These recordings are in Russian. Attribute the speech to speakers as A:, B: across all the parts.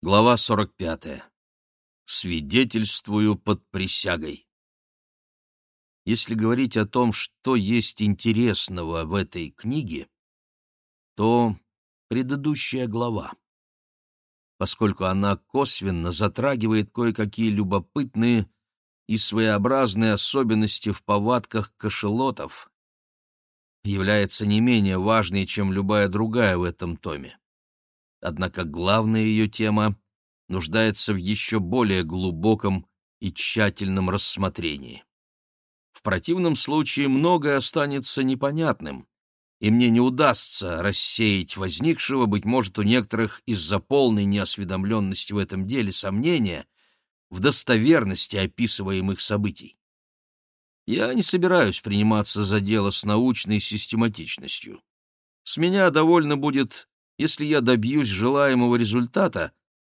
A: Глава 45. Свидетельствую под присягой. Если говорить о том, что есть интересного в этой книге, то предыдущая глава, поскольку она косвенно затрагивает кое-какие любопытные и своеобразные особенности в повадках кошелотов, является не менее важной, чем любая другая в этом томе. Однако главная ее тема нуждается в еще более глубоком и тщательном рассмотрении. В противном случае многое останется непонятным, и мне не удастся рассеять возникшего, быть может, у некоторых из-за полной неосведомленности в этом деле сомнения в достоверности описываемых событий. Я не собираюсь приниматься за дело с научной систематичностью. С меня довольно будет если я добьюсь желаемого результата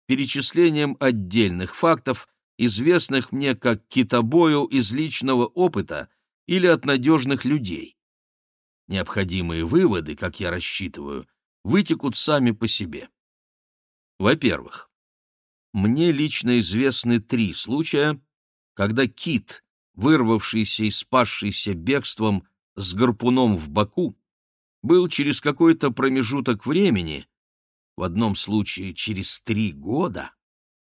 A: перечислением отдельных фактов, известных мне как китобою из личного опыта или от надежных людей. Необходимые выводы, как я рассчитываю, вытекут сами по себе. Во-первых, мне лично известны три случая, когда кит, вырвавшийся и спасшийся бегством с гарпуном в боку, был через какой-то промежуток времени, в одном случае через три года,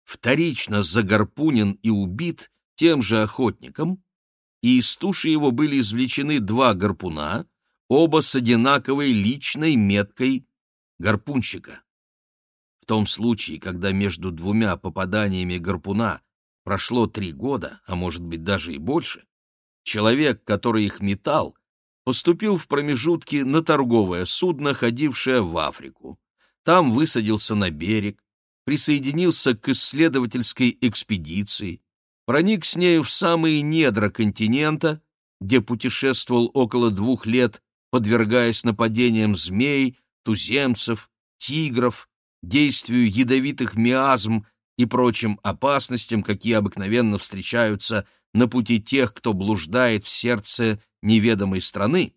A: вторично загорпунен и убит тем же охотником, и из туши его были извлечены два гарпуна, оба с одинаковой личной меткой гарпунщика. В том случае, когда между двумя попаданиями гарпуна прошло три года, а может быть даже и больше, человек, который их метал, поступил в промежутке на торговое судно, ходившее в Африку. Там высадился на берег, присоединился к исследовательской экспедиции, проник с нею в самые недра континента, где путешествовал около двух лет, подвергаясь нападениям змей, туземцев, тигров, действию ядовитых миазм и прочим опасностям, какие обыкновенно встречаются на пути тех, кто блуждает в сердце неведомой страны,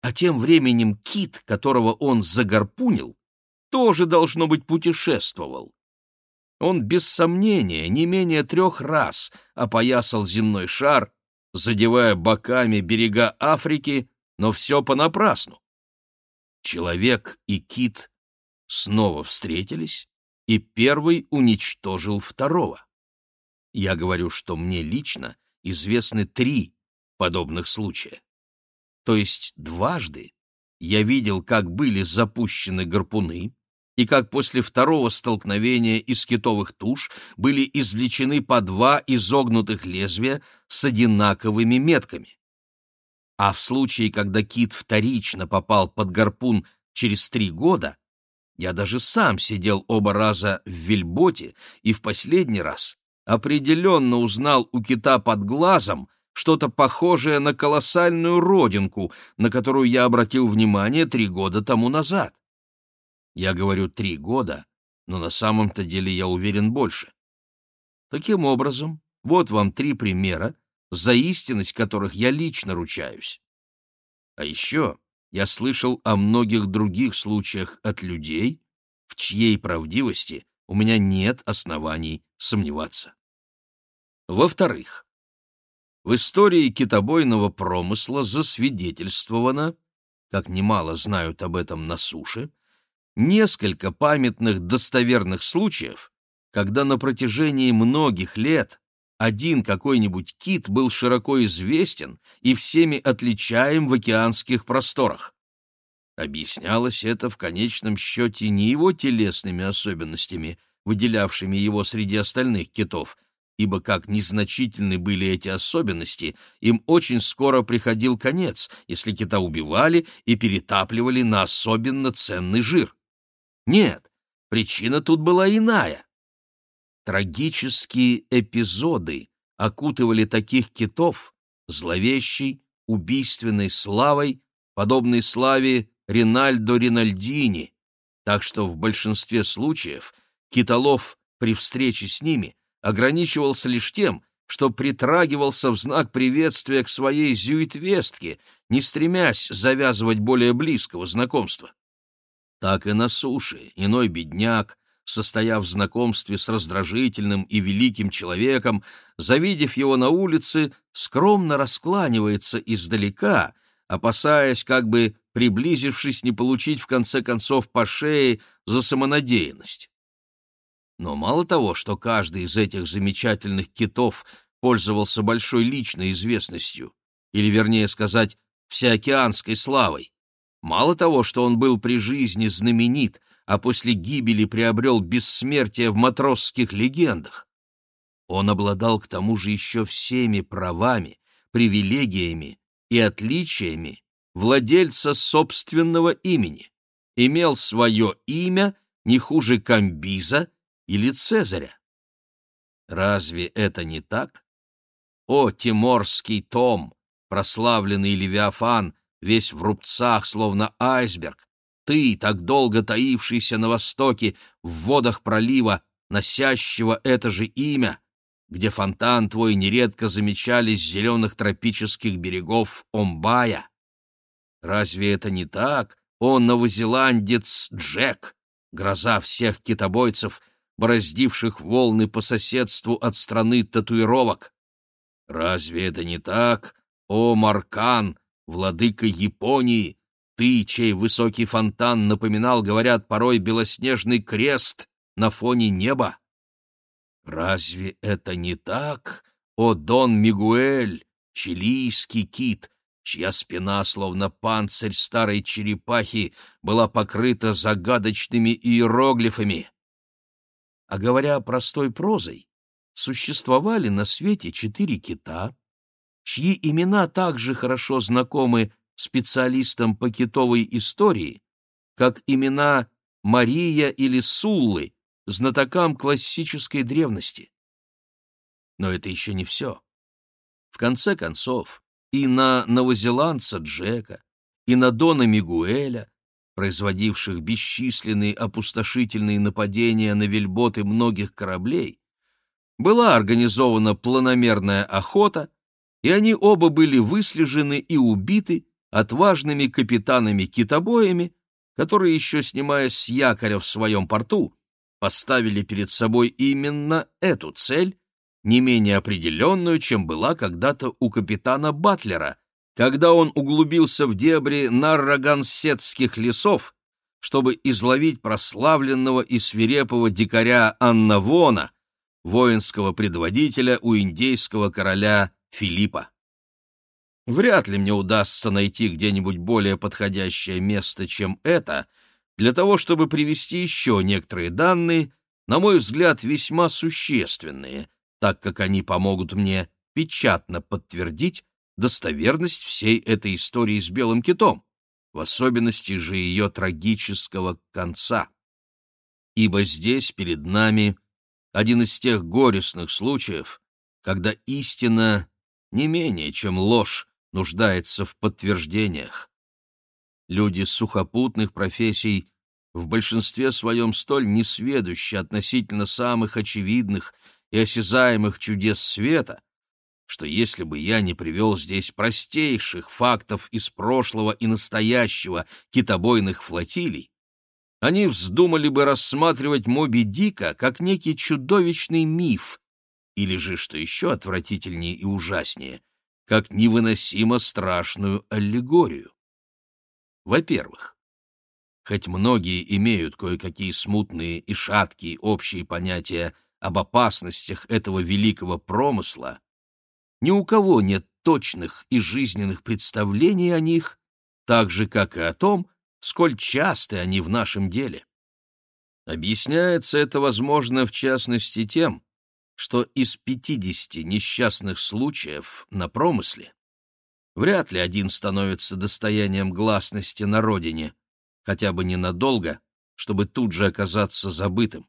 A: а тем временем кит, которого он загорпунил, тоже, должно быть, путешествовал. Он, без сомнения, не менее трех раз опоясал земной шар, задевая боками берега Африки, но все понапрасну. Человек и кит снова встретились, и первый уничтожил второго. Я говорю, что мне лично известны три подобных случая. То есть дважды я видел, как были запущены гарпуны, и как после второго столкновения из китовых туш были извлечены по два изогнутых лезвия с одинаковыми метками. А в случае, когда кит вторично попал под гарпун через три года, я даже сам сидел оба раза в вельботе и в последний раз определенно узнал у кита под глазом что-то похожее на колоссальную родинку, на которую я обратил внимание три года тому назад. Я говорю «три года», но на самом-то деле я уверен больше. Таким образом, вот вам три примера, за истинность которых я лично ручаюсь. А еще я слышал о многих других случаях от людей, в чьей правдивости у меня нет оснований сомневаться. Во-вторых, в истории китобойного промысла засвидетельствовано, как немало знают об этом на суше, несколько памятных достоверных случаев, когда на протяжении многих лет один какой-нибудь кит был широко известен и всеми отличаем в океанских просторах. Объяснялось это в конечном счете не его телесными особенностями, выделявшими его среди остальных китов, ибо как незначительны были эти особенности, им очень скоро приходил конец, если кита убивали и перетапливали на особенно ценный жир. Нет, причина тут была иная. Трагические эпизоды окутывали таких китов зловещей, убийственной славой, подобной славе Ринальдо Ринальдини, так что в большинстве случаев китолов при встрече с ними ограничивался лишь тем, что притрагивался в знак приветствия к своей зюитвестке, не стремясь завязывать более близкого знакомства. Так и на суше иной бедняк, состояв в знакомстве с раздражительным и великим человеком, завидев его на улице, скромно раскланивается издалека, опасаясь, как бы приблизившись, не получить в конце концов по шее за самонадеянность. Но мало того, что каждый из этих замечательных китов пользовался большой личной известностью, или, вернее сказать, всеокеанской славой, мало того, что он был при жизни знаменит, а после гибели приобрел бессмертие в матросских легендах, он обладал к тому же еще всеми правами, привилегиями и отличиями владельца собственного имени, имел свое имя не хуже Камбиза или Цезаря. Разве это не так? О, Тиморский Том, прославленный Левиафан, весь в рубцах, словно айсберг, ты, так долго таившийся на востоке, в водах пролива, носящего это же имя, где фонтан твой нередко замечали с зеленых тропических берегов Омбая. Разве это не так, о новозеландец Джек, гроза всех китобойцев, бороздивших волны по соседству от страны татуировок? Разве это не так, о Маркан, владыка Японии, ты, чей высокий фонтан напоминал, говорят, порой белоснежный крест на фоне неба? Разве это не так, о Дон Мигуэль, чилийский кит, чья спина, словно панцирь старой черепахи, была покрыта загадочными иероглифами? А говоря простой прозой, существовали на свете четыре кита, чьи имена также хорошо знакомы специалистам по китовой истории, как имена Мария или Суллы, знатокам классической древности. Но это еще не все. В конце концов, и на новозеландца Джека, и на Дона Мигуэля, производивших бесчисленные опустошительные нападения на вельботы многих кораблей, была организована планомерная охота, и они оба были выслежены и убиты отважными капитанами-китобоями, которые, еще снимаясь с якоря в своем порту, поставили перед собой именно эту цель, не менее определенную, чем была когда-то у капитана Батлера, когда он углубился в дебри наррагансетских лесов, чтобы изловить прославленного и свирепого дикаря Аннавона, воинского предводителя у индейского короля Филиппа. Вряд ли мне удастся найти где-нибудь более подходящее место, чем это, для того, чтобы привести еще некоторые данные, на мой взгляд, весьма существенные, так как они помогут мне печатно подтвердить достоверность всей этой истории с белым китом, в особенности же ее трагического конца. Ибо здесь перед нами один из тех горестных случаев, когда истина не менее, чем ложь, нуждается в подтверждениях. Люди сухопутных профессий в большинстве своем столь несведущи относительно самых очевидных и осязаемых чудес света, что если бы я не привел здесь простейших фактов из прошлого и настоящего китобойных флотилий, они вздумали бы рассматривать Моби Дика как некий чудовищный миф, или же, что еще отвратительнее и ужаснее, как невыносимо страшную аллегорию. Во-первых, хоть многие имеют кое-какие смутные и шаткие общие понятия об опасностях этого великого промысла, ни у кого нет точных и жизненных представлений о них, так же, как и о том, сколь часты они в нашем деле. Объясняется это, возможно, в частности тем, что из 50 несчастных случаев на промысле вряд ли один становится достоянием гласности на родине, хотя бы ненадолго, чтобы тут же оказаться забытым.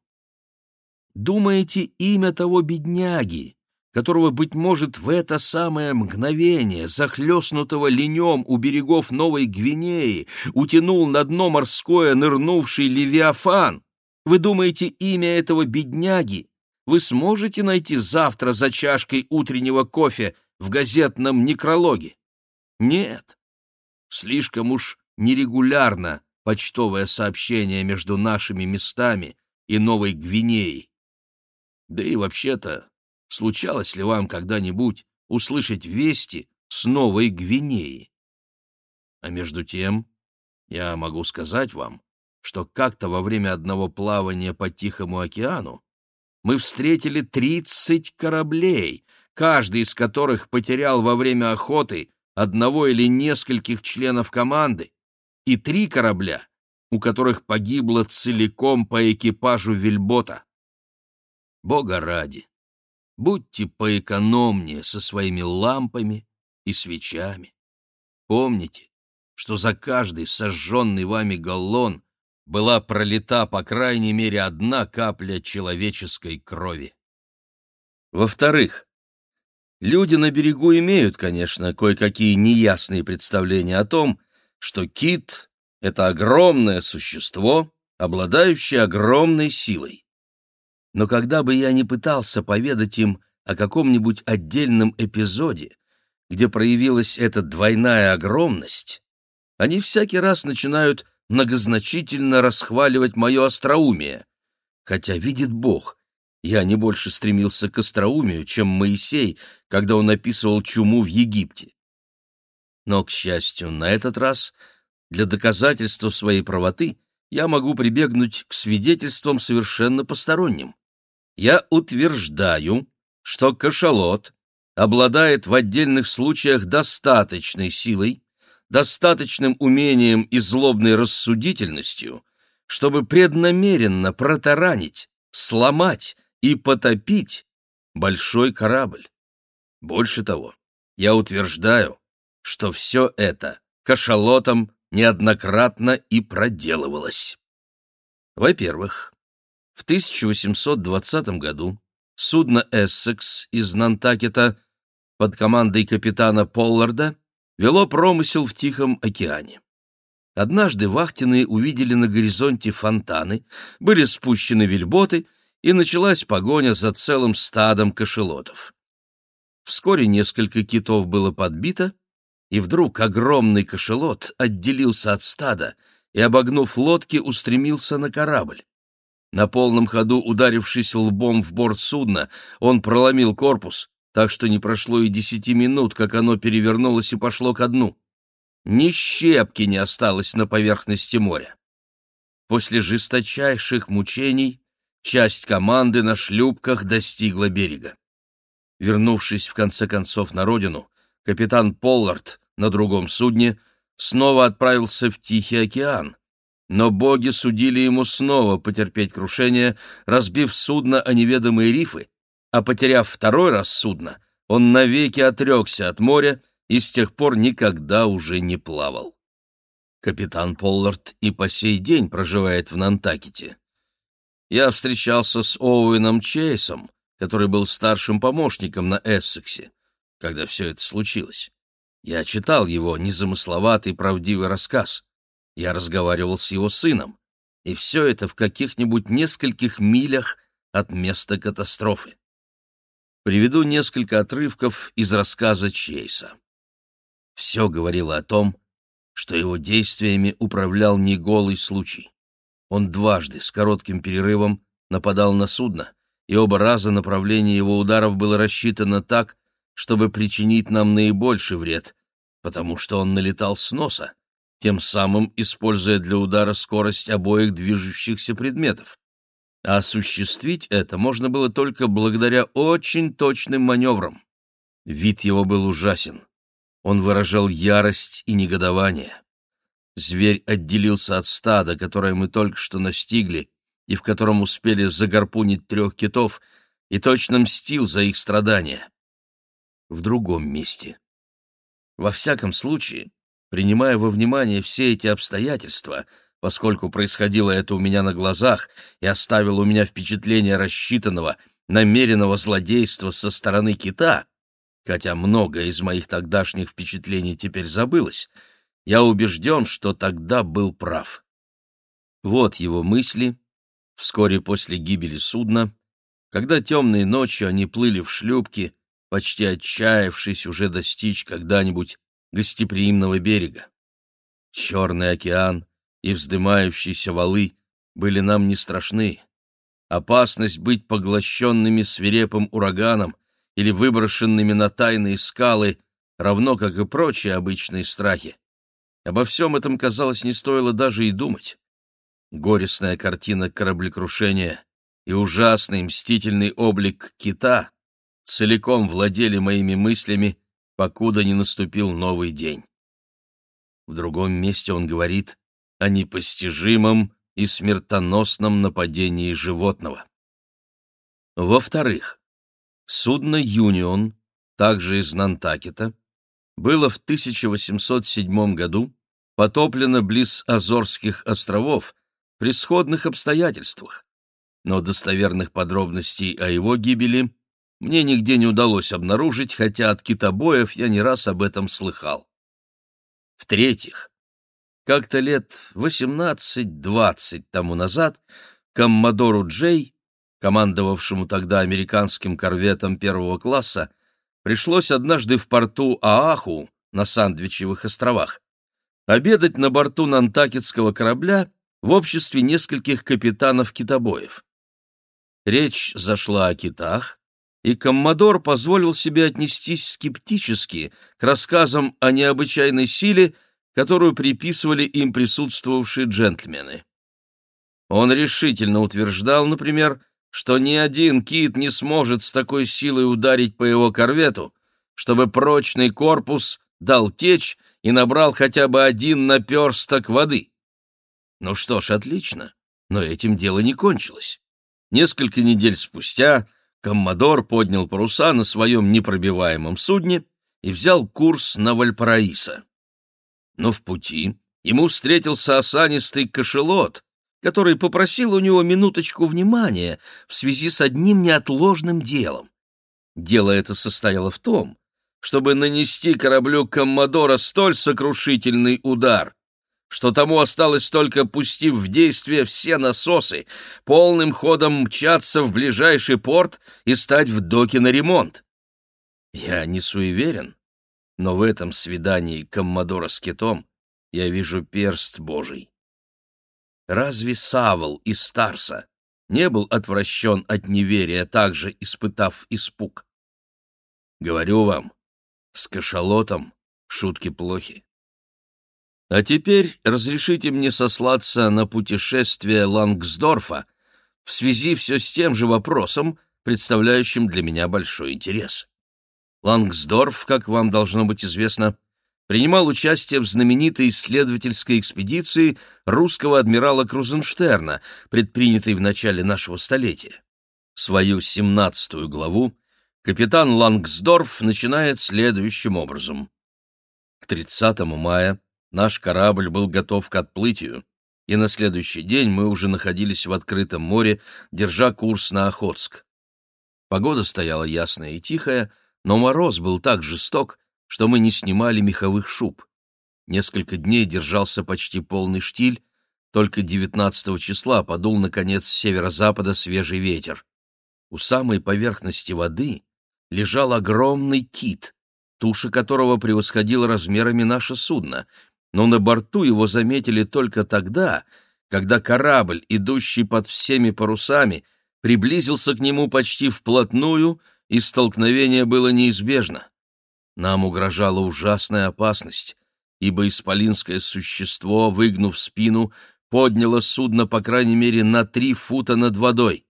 A: Думаете, имя того бедняги, которого, быть может, в это самое мгновение, захлестнутого ленем у берегов Новой Гвинеи, утянул на дно морское нырнувший Левиафан? Вы думаете, имя этого бедняги вы сможете найти завтра за чашкой утреннего кофе в газетном некрологе? Нет. Слишком уж нерегулярно почтовое сообщение между нашими местами, и Новой Гвинеи. Да и вообще-то, случалось ли вам когда-нибудь услышать вести с Новой Гвинеи? А между тем, я могу сказать вам, что как-то во время одного плавания по Тихому океану мы встретили тридцать кораблей, каждый из которых потерял во время охоты одного или нескольких членов команды, и три корабля, у которых погибло целиком по экипажу вельбота. Бога ради, будьте поэкономнее со своими лампами и свечами. Помните, что за каждый сожженный вами галлон была пролита по крайней мере одна капля человеческой крови. Во-вторых, люди на берегу имеют, конечно, кое-какие неясные представления о том, что кит — это огромное существо, обладающее огромной силой. Но когда бы я ни пытался поведать им о каком-нибудь отдельном эпизоде, где проявилась эта двойная огромность, они всякий раз начинают многозначительно расхваливать мое остроумие. Хотя, видит Бог, я не больше стремился к остроумию, чем Моисей, когда он описывал чуму в Египте. Но, к счастью, на этот раз для доказательства своей правоты я могу прибегнуть к свидетельствам совершенно посторонним. Я утверждаю, что кашалот обладает в отдельных случаях достаточной силой, достаточным умением и злобной рассудительностью, чтобы преднамеренно протаранить, сломать и потопить большой корабль. Больше того, я утверждаю, что все это кашалотом неоднократно и проделывалось. Во-первых, в 1820 году судно «Эссекс» из Нантакета под командой капитана Полларда вело промысел в Тихом океане. Однажды вахтенные увидели на горизонте фонтаны, были спущены вельботы, и началась погоня за целым стадом кошелотов. Вскоре несколько китов было подбито, и вдруг огромный кошелот отделился от стада и, обогнув лодки, устремился на корабль. На полном ходу, ударившись лбом в борт судна, он проломил корпус, так что не прошло и десяти минут, как оно перевернулось и пошло ко дну. Ни щепки не осталось на поверхности моря. После жесточайших мучений часть команды на шлюпках достигла берега. Вернувшись в конце концов на родину, капитан Поллард на другом судне снова отправился в Тихий океан, но боги судили ему снова потерпеть крушение, разбив судно о неведомые рифы а потеряв второй раз судно, он навеки отрекся от моря и с тех пор никогда уже не плавал. Капитан Поллард и по сей день проживает в Нантакете. Я встречался с Оуэном Чейсом, который был старшим помощником на Эссексе, когда все это случилось. Я читал его незамысловатый правдивый рассказ. Я разговаривал с его сыном. И все это в каких-нибудь нескольких милях от места катастрофы. Приведу несколько отрывков из рассказа Чейса. Все говорило о том, что его действиями управлял не голый случай. Он дважды с коротким перерывом нападал на судно, и оба раза направление его ударов было рассчитано так, чтобы причинить нам наибольший вред, потому что он налетал с носа, тем самым используя для удара скорость обоих движущихся предметов осуществить это можно было только благодаря очень точным маневрам. Вид его был ужасен. Он выражал ярость и негодование. Зверь отделился от стада, которое мы только что настигли, и в котором успели загорпунить трех китов, и точно мстил за их страдания. В другом месте. Во всяком случае, принимая во внимание все эти обстоятельства — поскольку происходило это у меня на глазах и оставило у меня впечатление рассчитанного, намеренного злодейства со стороны кита, хотя многое из моих тогдашних впечатлений теперь забылось, я убежден, что тогда был прав. Вот его мысли вскоре после гибели судна, когда темной ночью они плыли в шлюпке, почти отчаявшись уже достичь когда-нибудь гостеприимного берега. Черный океан — и вздымающиеся валы были нам не страшны. опасность быть поглощенными свирепым ураганом или выброшенными на тайные скалы, равно как и прочие обычные страхи. Обо всем этом, казалось, не стоило даже и думать. Горестная картина кораблекрушения и ужасный мстительный облик кита целиком владели моими мыслями, покуда не наступил новый день. В другом месте он говорит о непостижимом и смертоносном нападении животного. Во-вторых, судно «Юнион», также из Нантакета, было в 1807 году потоплено близ Азорских островов при сходных обстоятельствах, но достоверных подробностей о его гибели мне нигде не удалось обнаружить, хотя от китобоев я не раз об этом слыхал. В-третьих, как-то лет 18-20 тому назад коммодору Джей, командовавшему тогда американским корветом первого класса, пришлось однажды в порту Ааху на Сандвичевых островах обедать на борту нантакетского корабля в обществе нескольких капитанов китобоев. Речь зашла о китах, и Коммодор позволил себе отнестись скептически к рассказам о необычайной силе, которую приписывали им присутствовавшие джентльмены. Он решительно утверждал, например, что ни один кит не сможет с такой силой ударить по его корвету, чтобы прочный корпус дал течь и набрал хотя бы один наперсток воды. Ну что ж, отлично, но этим дело не кончилось. Несколько недель спустя Коммодор поднял паруса на своем непробиваемом судне и взял курс на Вальпараисо. Но в пути ему встретился осанистый кошелот, который попросил у него минуточку внимания в связи с одним неотложным делом. Дело это состояло в том, чтобы нанести кораблю Коммодора столь сокрушительный удар, что тому осталось только, пустив в действие все насосы, полным ходом мчаться в ближайший порт и стать в доке на ремонт. Я не суеверен, но в этом свидании Коммодора с китом я вижу перст Божий. Разве Савол из Старса не был отвращен от неверия, также испытав испуг? Говорю вам, с кашалотом шутки плохи. А теперь разрешите мне сослаться на путешествие Лангсдорфа в связи все с тем же вопросом, представляющим для меня большой интерес. Лангсдорф, как вам должно быть известно, принимал участие в знаменитой исследовательской экспедиции русского адмирала Крузенштерна, предпринятой в начале нашего столетия. Свою семнадцатую главу капитан Лангсдорф начинает следующим образом. К 30 мая Наш корабль был готов к отплытию, и на следующий день мы уже находились в открытом море, держа курс на Охотск. Погода стояла ясная и тихая, но мороз был так жесток, что мы не снимали меховых шуб. Несколько дней держался почти полный штиль, только 19 числа подул, наконец, с северо-запада свежий ветер. У самой поверхности воды лежал огромный кит, туша которого превосходила размерами наше судно, но на борту его заметили только тогда, когда корабль, идущий под всеми парусами, приблизился к нему почти вплотную, и столкновение было неизбежно. Нам угрожала ужасная опасность, ибо исполинское существо, выгнув спину, подняло судно, по крайней мере, на три фута над водой.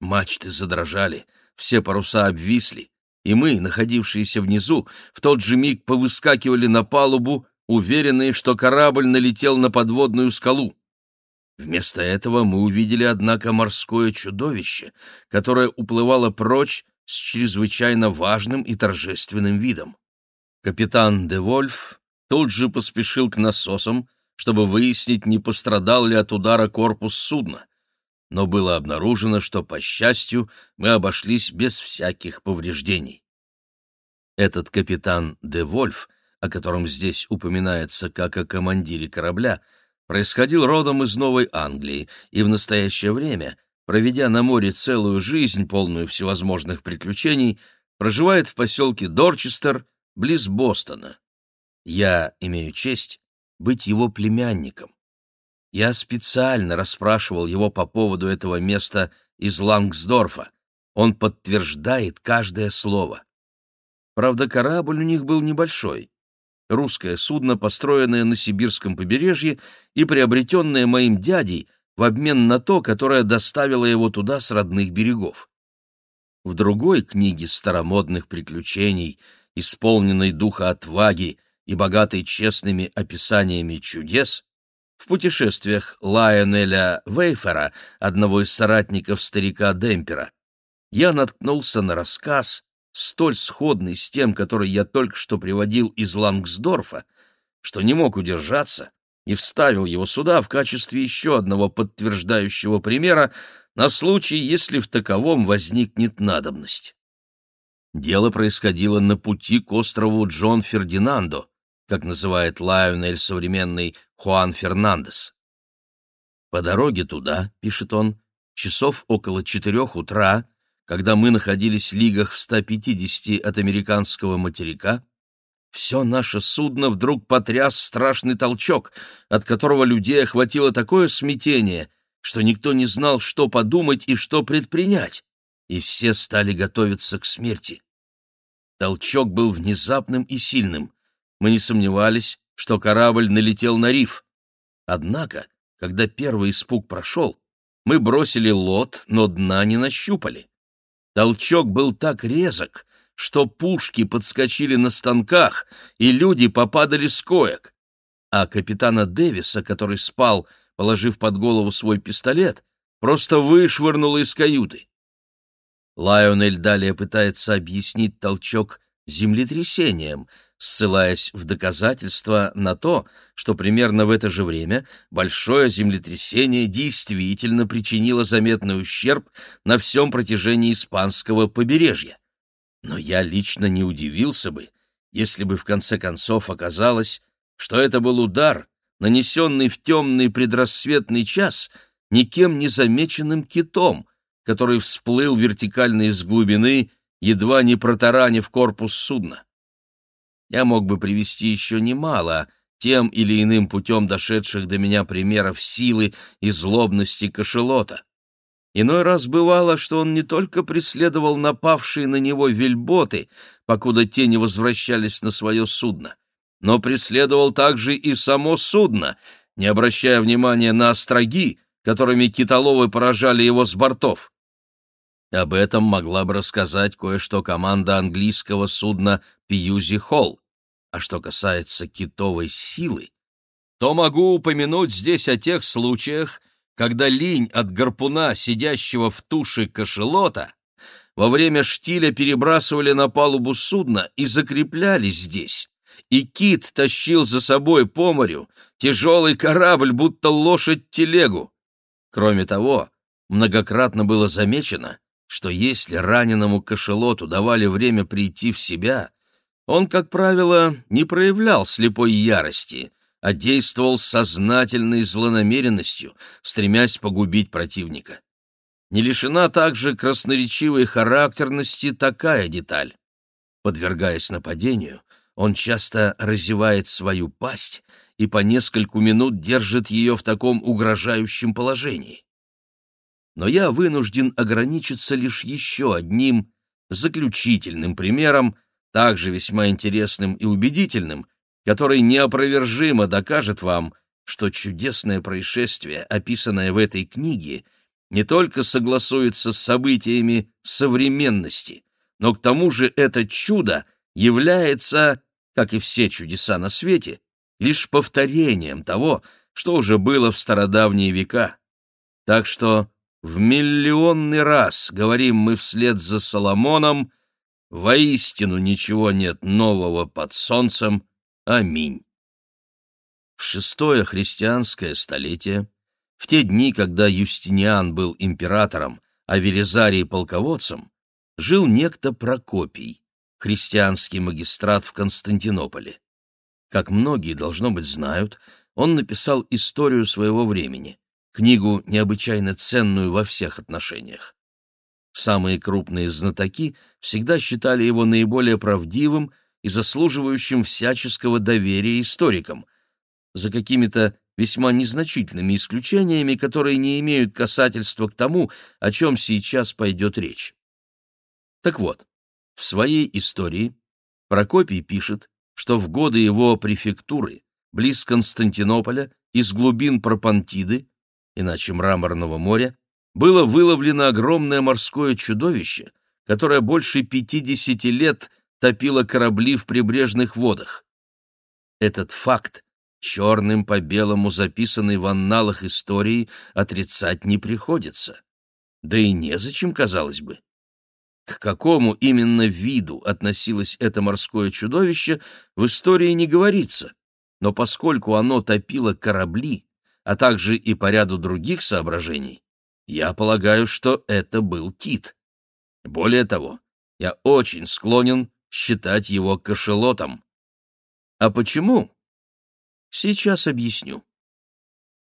A: Мачты задрожали, все паруса обвисли, и мы, находившиеся внизу, в тот же миг повыскакивали на палубу, уверенные, что корабль налетел на подводную скалу. Вместо этого мы увидели, однако, морское чудовище, которое уплывало прочь с чрезвычайно важным и торжественным видом. Капитан де Вольф тут же поспешил к насосам, чтобы выяснить, не пострадал ли от удара корпус судна, но было обнаружено, что, по счастью, мы обошлись без всяких повреждений. Этот капитан де Вольф о котором здесь упоминается как о командире корабля, происходил родом из Новой Англии и в настоящее время, проведя на море целую жизнь, полную всевозможных приключений, проживает в поселке Дорчестер, близ Бостона. Я имею честь быть его племянником. Я специально расспрашивал его по поводу этого места из Лангсдорфа. Он подтверждает каждое слово. Правда, корабль у них был небольшой. Русское судно, построенное на сибирском побережье и приобретенное моим дядей в обмен на то, которое доставило его туда с родных берегов. В другой книге старомодных приключений, исполненной духа отваги и богатой честными описаниями чудес, в путешествиях Лайонеля Вейфера, одного из соратников старика Демпера, я наткнулся на рассказ, столь сходный с тем, который я только что приводил из Лангсдорфа, что не мог удержаться и вставил его сюда в качестве еще одного подтверждающего примера на случай, если в таковом возникнет надобность. Дело происходило на пути к острову Джон Фердинандо, как называет Лайонель современный Хуан Фернандес. По дороге туда, пишет он, часов около четырех утра, когда мы находились в лигах в 150 от американского материка, все наше судно вдруг потряс страшный толчок, от которого людей охватило такое смятение, что никто не знал, что подумать и что предпринять, и все стали готовиться к смерти. Толчок был внезапным и сильным. Мы не сомневались, что корабль налетел на риф. Однако, когда первый испуг прошел, мы бросили лот, но дна не нащупали. Толчок был так резок, что пушки подскочили на станках, и люди попадали с коек. А капитана Дэвиса, который спал, положив под голову свой пистолет, просто вышвырнуло из каюты. Лайонель далее пытается объяснить толчок землетрясением, ссылаясь в доказательство на то, что примерно в это же время большое землетрясение действительно причинило заметный ущерб на всем протяжении испанского побережья. Но я лично не удивился бы, если бы в конце концов оказалось, что это был удар, нанесенный в темный предрассветный час никем не замеченным китом, который всплыл вертикально из глубины, едва не протаранив корпус судна. Я мог бы привести еще немало тем или иным путем дошедших до меня примеров силы и злобности кошелота. Иной раз бывало, что он не только преследовал напавшие на него вельботы, покуда те не возвращались на свое судно, но преследовал также и само судно, не обращая внимания на остроги, которыми китоловы поражали его с бортов. Об этом могла бы рассказать кое-что команда английского судна «Пьюзи Холл». А что касается китовой силы, то могу упомянуть здесь о тех случаях, когда линь от гарпуна, сидящего в туше кошелота, во время штиля перебрасывали на палубу судна и закрепляли здесь, и кит тащил за собой по морю тяжелый корабль, будто лошадь телегу. Кроме того, многократно было замечено, что если раненому кошелоту давали время прийти в себя, он, как правило, не проявлял слепой ярости, а действовал сознательной злонамеренностью, стремясь погубить противника. Не лишена также красноречивой характерности такая деталь. Подвергаясь нападению, он часто разевает свою пасть и по нескольку минут держит ее в таком угрожающем положении. Но я вынужден ограничиться лишь еще одним заключительным примером, также весьма интересным и убедительным, который неопровержимо докажет вам, что чудесное происшествие, описанное в этой книге, не только согласуется с событиями современности, но к тому же это чудо является, как и все чудеса на свете, лишь повторением того, что уже было в стародавние века. Так что в миллионный раз говорим мы вслед за Соломоном, воистину ничего нет нового под солнцем, Аминь. В шестое христианское столетие, в те дни, когда Юстиниан был императором, а Веризарий — полководцем, жил некто Прокопий, христианский магистрат в Константинополе. Как многие, должно быть, знают, он написал историю своего времени, книгу, необычайно ценную во всех отношениях. Самые крупные знатоки всегда считали его наиболее правдивым и заслуживающим всяческого доверия историкам. За какими-то весьма незначительными исключениями, которые не имеют касательства к тому, о чем сейчас пойдет речь. Так вот, в своей истории Прокопий пишет, что в годы его префектуры близ Константинополя из глубин Пропантиды, иначе Мраморного моря, было выловлено огромное морское чудовище, которое больше 50 лет топило корабли в прибрежных водах. Этот факт, черным по белому записанный в анналах истории, отрицать не приходится. Да и незачем, казалось бы. К какому именно виду относилось это морское чудовище, в истории не говорится, но поскольку оно топило корабли, а также и по ряду других соображений, я полагаю, что это был кит. Более того, я очень склонен считать его кошелотом. А почему? Сейчас объясню.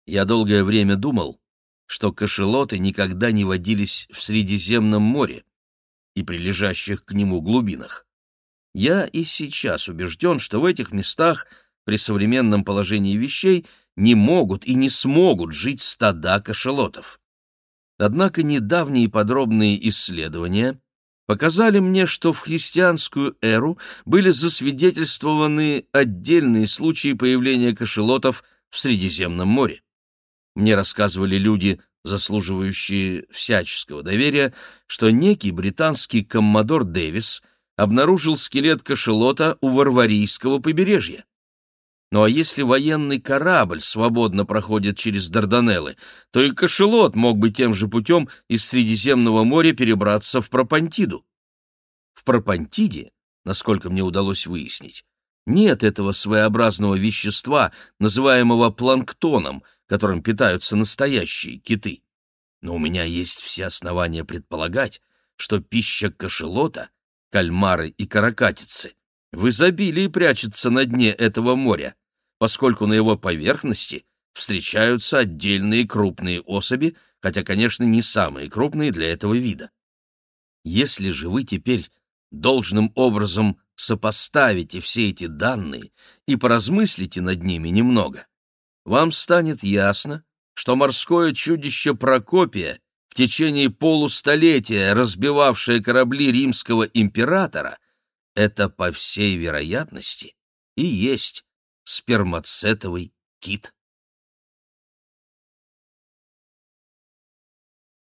A: Я долгое время думал, что кошелоты никогда не водились в Средиземном море и прилежащих к нему глубинах. Я и сейчас убежден, что в этих местах при современном положении вещей не могут и не смогут жить стада кошелотов. Однако недавние подробные исследования показали мне, что в христианскую эру были засвидетельствованы отдельные случаи появления кошелотов в Средиземном море. Мне рассказывали люди, заслуживающие всяческого доверия, что некий британский коммодор Дэвис обнаружил скелет кошелота у Варварийского побережья. Ну а если военный корабль свободно проходит через Дарданеллы, то и кошелот мог бы тем же путем из Средиземного моря перебраться в Пропантиду. В Пропантиде, насколько мне удалось выяснить, нет этого своеобразного вещества, называемого планктоном, которым питаются настоящие киты. Но у меня есть все основания предполагать, что пища кошелота, кальмары и каракатицы в изобилии прячется на дне этого моря, поскольку на его поверхности встречаются отдельные крупные особи, хотя, конечно, не самые крупные для этого вида. Если же вы теперь должным образом сопоставите все эти данные и поразмыслите над ними немного, вам станет ясно, что морское чудище Прокопия, в течение полустолетия разбивавшее корабли римского императора, это, по всей вероятности, и есть спермацетовый кит.